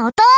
お父